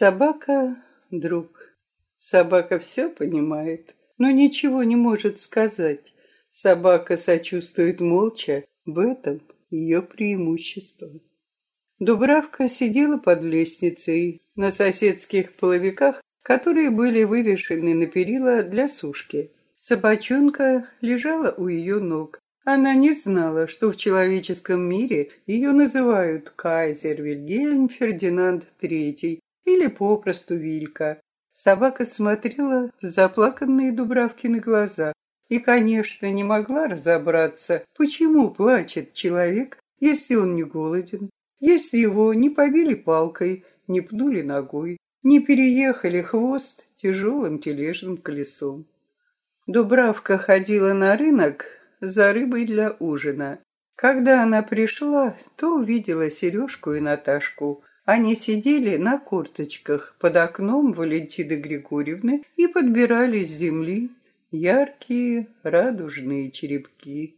Собака — друг. Собака все понимает, но ничего не может сказать. Собака сочувствует молча, в этом ее преимущество. Дубравка сидела под лестницей на соседских половиках, которые были вывешены на перила для сушки. Собачонка лежала у ее ног. Она не знала, что в человеческом мире ее называют кайзер Вильгельм Фердинанд III или попросту Вилька. Собака смотрела в заплаканные Дубравкины глаза и, конечно, не могла разобраться, почему плачет человек, если он не голоден, если его не побили палкой, не пнули ногой, не переехали хвост тяжелым тележным колесом. Дубравка ходила на рынок за рыбой для ужина. Когда она пришла, то увидела Сережку и Наташку. Они сидели на курточках под окном Валентины Григорьевны и подбирали с земли яркие радужные черепки.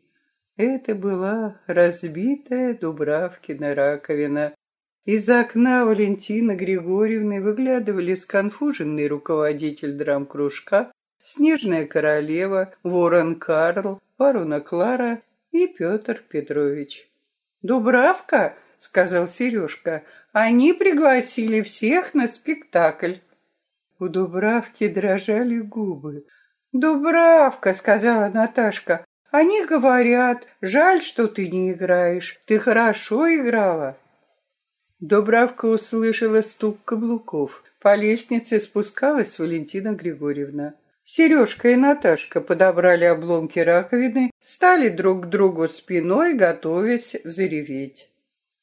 Это была разбитая Дубравкина раковина. Из окна Валентины Григорьевны выглядывали сконфуженный руководитель драм-кружка, Снежная королева, Ворон Карл, Варуна Клара и Петр Петрович. «Дубравка», — сказал Сережка, — «они пригласили всех на спектакль». У Дубравки дрожали губы. «Дубравка», — сказала Наташка, — «они говорят, жаль, что ты не играешь, ты хорошо играла». Дубравка услышала стук каблуков. По лестнице спускалась Валентина Григорьевна. Сережка и Наташка подобрали обломки раковины, стали друг к другу спиной, готовясь зареветь.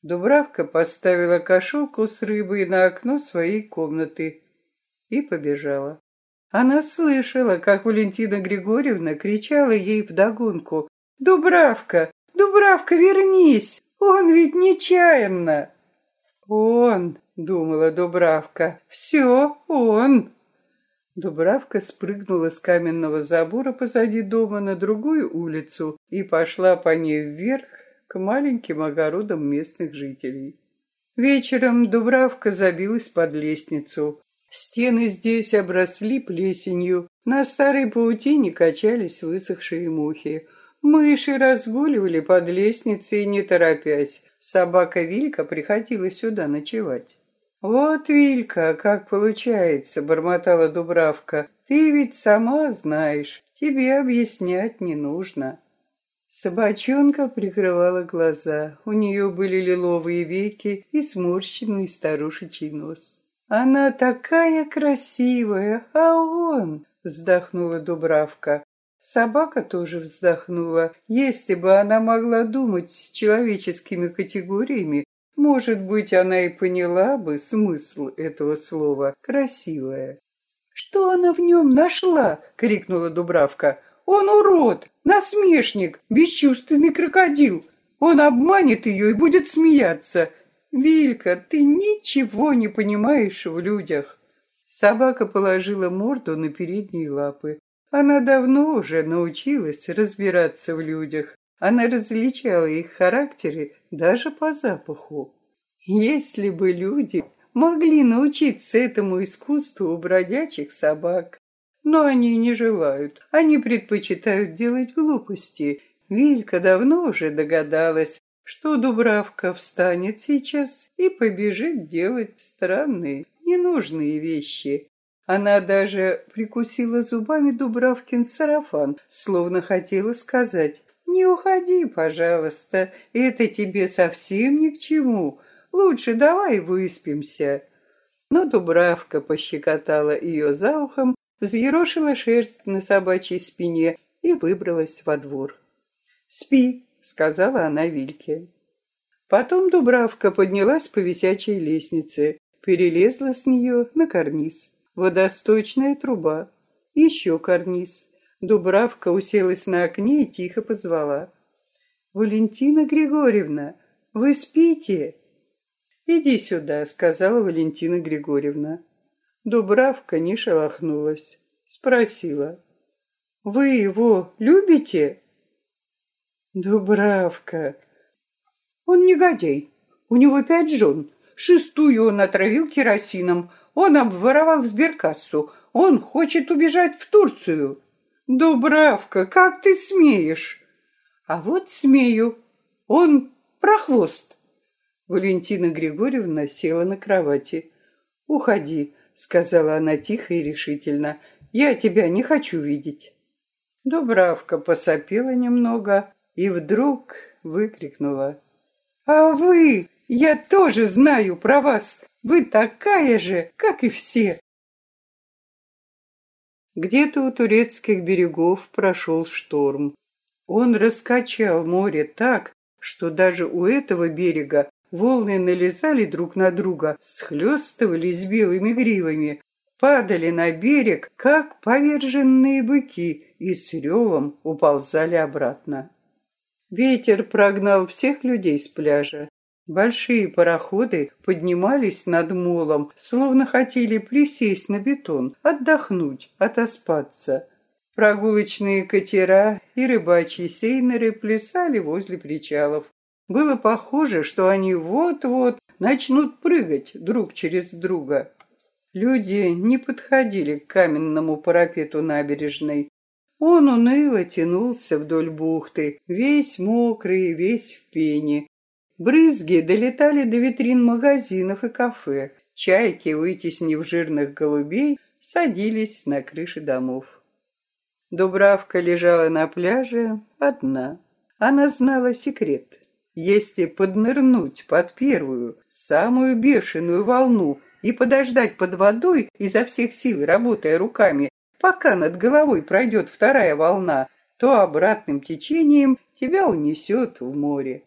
Дубравка поставила кошелку с рыбой на окно своей комнаты и побежала. Она слышала, как Валентина Григорьевна кричала ей вдогонку «Дубравка! Дубравка, вернись! Он ведь нечаянно!» «Он!» — думала Дубравка. «Все он!» Дубравка спрыгнула с каменного забора позади дома на другую улицу и пошла по ней вверх маленьким огородам местных жителей. Вечером Дубравка забилась под лестницу. Стены здесь обросли плесенью, на старой паутине качались высохшие мухи. Мыши разгуливали под лестницей, не торопясь. Собака Вилька приходила сюда ночевать. «Вот, Вилька, как получается», — бормотала Дубравка. «Ты ведь сама знаешь, тебе объяснять не нужно». Собачонка прикрывала глаза. У нее были лиловые веки и сморщенный старушечий нос. «Она такая красивая, а он...» — вздохнула Дубравка. Собака тоже вздохнула. Если бы она могла думать человеческими категориями, может быть, она и поняла бы смысл этого слова «красивая». «Что она в нем нашла?» — крикнула Дубравка. «Он урод, насмешник, бесчувственный крокодил. Он обманет ее и будет смеяться. Вилька, ты ничего не понимаешь в людях». Собака положила морду на передние лапы. Она давно уже научилась разбираться в людях. Она различала их характеры даже по запаху. Если бы люди могли научиться этому искусству у бродячих собак, но они не желают, они предпочитают делать глупости. Вилька давно уже догадалась, что Дубравка встанет сейчас и побежит делать странные, ненужные вещи. Она даже прикусила зубами Дубравкин сарафан, словно хотела сказать «Не уходи, пожалуйста, это тебе совсем ни к чему. Лучше давай выспимся». Но Дубравка пощекотала ее за ухом, взъерошила шерсть на собачьей спине и выбралась во двор. «Спи», — сказала она Вильке. Потом Дубравка поднялась по висячей лестнице, перелезла с нее на карниз. Водосточная труба. Еще карниз. Дубравка уселась на окне и тихо позвала. «Валентина Григорьевна, вы спите?» «Иди сюда», — сказала Валентина Григорьевна. Дубравка не шелохнулась. Спросила. «Вы его любите?» «Дубравка». «Он негодяй. У него пять жен. Шестую он отравил керосином. Он обворовал сберкассу. Он хочет убежать в Турцию. Дубравка, как ты смеешь? А вот смею. Он прохвост. Валентина Григорьевна села на кровати. «Уходи», — сказала она тихо и решительно. «Я тебя не хочу видеть». Дубравка посопела немного и вдруг выкрикнула. «А вы! Я тоже знаю про вас! Вы такая же, как и все!» Где-то у турецких берегов прошел шторм. Он раскачал море так, что даже у этого берега волны налезали друг на друга, схлестывались белыми гривами, падали на берег, как поверженные быки, и с ревом уползали обратно. Ветер прогнал всех людей с пляжа. Большие пароходы поднимались над молом, словно хотели присесть на бетон, отдохнуть, отоспаться. Прогулочные катера и рыбачьи сейнеры плясали возле причалов. Было похоже, что они вот-вот начнут прыгать друг через друга. Люди не подходили к каменному парапету набережной. Он уныло тянулся вдоль бухты, весь мокрый, весь в пене. Брызги долетали до витрин магазинов и кафе. Чайки, вытеснив жирных голубей, садились на крыши домов. Дубравка лежала на пляже одна. Она знала секрет. Если поднырнуть под первую, самую бешеную волну и подождать под водой, изо всех сил работая руками, пока над головой пройдет вторая волна, то обратным течением тебя унесет в море.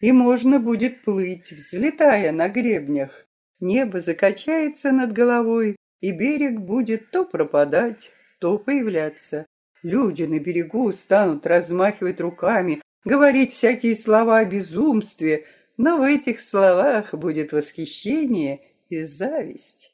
И можно будет плыть, взлетая на гребнях. Небо закачается над головой, и берег будет то пропадать, то появляться. Люди на берегу станут размахивать руками, говорить всякие слова о безумстве, но в этих словах будет восхищение и зависть.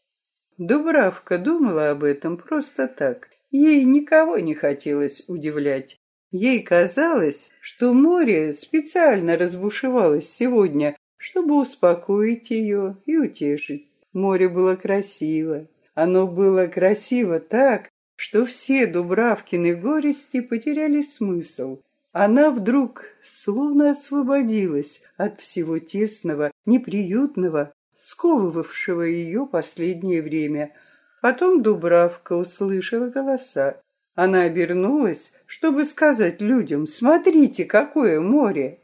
Дубравка думала об этом просто так. Ей никого не хотелось удивлять. Ей казалось, что море специально разбушевалось сегодня, чтобы успокоить ее и утешить. Море было красиво. Оно было красиво так, что все Дубравкины горести потеряли смысл. Она вдруг словно освободилась от всего тесного, неприютного, сковывавшего ее последнее время. Потом Дубравка услышала голоса. Она обернулась, чтобы сказать людям, смотрите, какое море.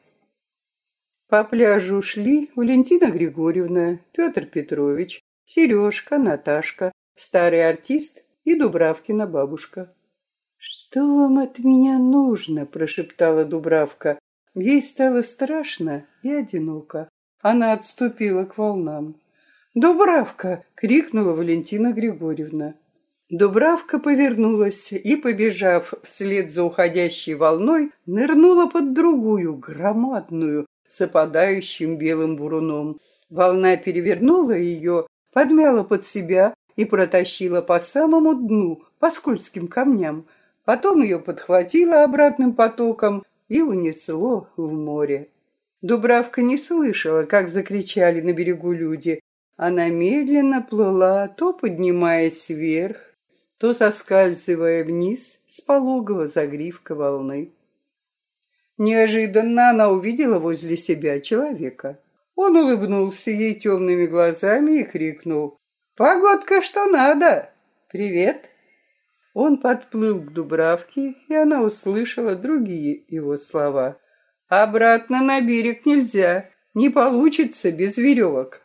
По пляжу шли Валентина Григорьевна, Петр Петрович, Сережка, Наташка, старый артист и Дубравкина бабушка. «Что вам от меня нужно?» – прошептала Дубравка. Ей стало страшно и одиноко. Она отступила к волнам. «Дубравка!» — крикнула Валентина Григорьевна. Дубравка повернулась и, побежав вслед за уходящей волной, нырнула под другую, громадную, с опадающим белым буруном. Волна перевернула ее, подмяла под себя и протащила по самому дну, по скользким камням. Потом ее подхватило обратным потоком и унесло в море. Дубравка не слышала, как закричали на берегу люди. Она медленно плыла, то поднимаясь вверх, то соскальзывая вниз с пологого загривка волны. Неожиданно она увидела возле себя человека. Он улыбнулся ей темными глазами и крикнул «Погодка, что надо! Привет!» Он подплыл к Дубравке, и она услышала другие его слова. Обратно на берег нельзя, не получится без веревок.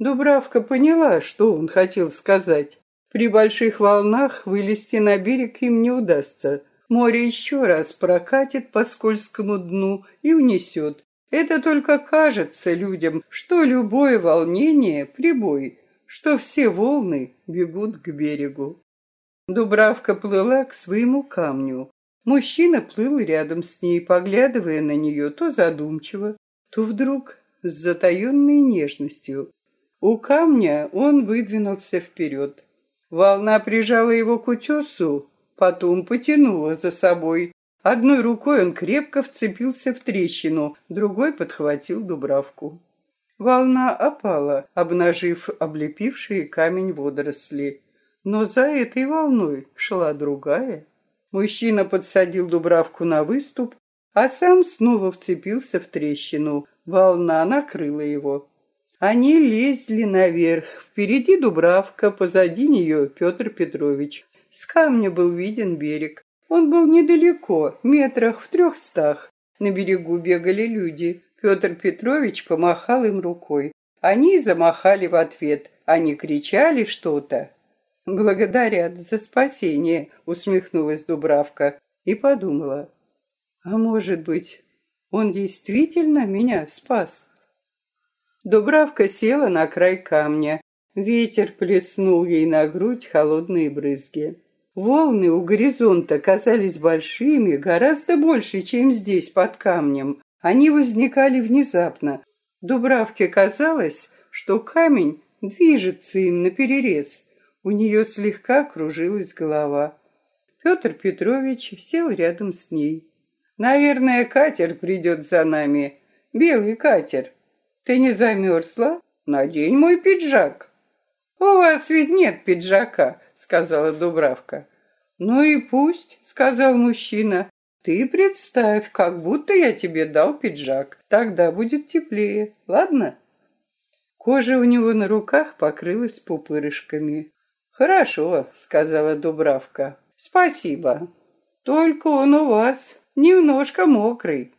Дубравка поняла, что он хотел сказать. При больших волнах вылезти на берег им не удастся. Море еще раз прокатит по скользкому дну и унесет. Это только кажется людям, что любое волнение — прибой, что все волны бегут к берегу. Дубравка плыла к своему камню. Мужчина плыл рядом с ней, поглядывая на нее то задумчиво, то вдруг с затаенной нежностью. У камня он выдвинулся вперед. Волна прижала его к утесу, потом потянула за собой. Одной рукой он крепко вцепился в трещину, другой подхватил Дубравку. Волна опала, обнажив облепившие камень водоросли. Но за этой волной шла другая. Мужчина подсадил Дубравку на выступ, а сам снова вцепился в трещину. Волна накрыла его. Они лезли наверх. Впереди Дубравка, позади нее Петр Петрович. С камня был виден берег. Он был недалеко, метрах в трехстах. На берегу бегали люди. Петр Петрович помахал им рукой. Они замахали в ответ. Они кричали что-то. «Благодарят за спасение», — усмехнулась Дубравка и подумала. «А может быть, он действительно меня спас?» Дубравка села на край камня. Ветер плеснул ей на грудь холодные брызги. Волны у горизонта казались большими, гораздо больше, чем здесь, под камнем. Они возникали внезапно. Дубравке казалось, что камень движется им наперерез. У нее слегка кружилась голова. Петр Петрович сел рядом с ней. «Наверное, катер придет за нами. Белый катер. Ты не замерзла? Надень мой пиджак». «У вас ведь нет пиджака», — сказала Дубравка. «Ну и пусть», — сказал мужчина. «Ты представь, как будто я тебе дал пиджак. Тогда будет теплее, ладно?» Кожа у него на руках покрылась пупырышками. «Хорошо», — сказала Дубравка. «Спасибо. Только он у вас немножко мокрый».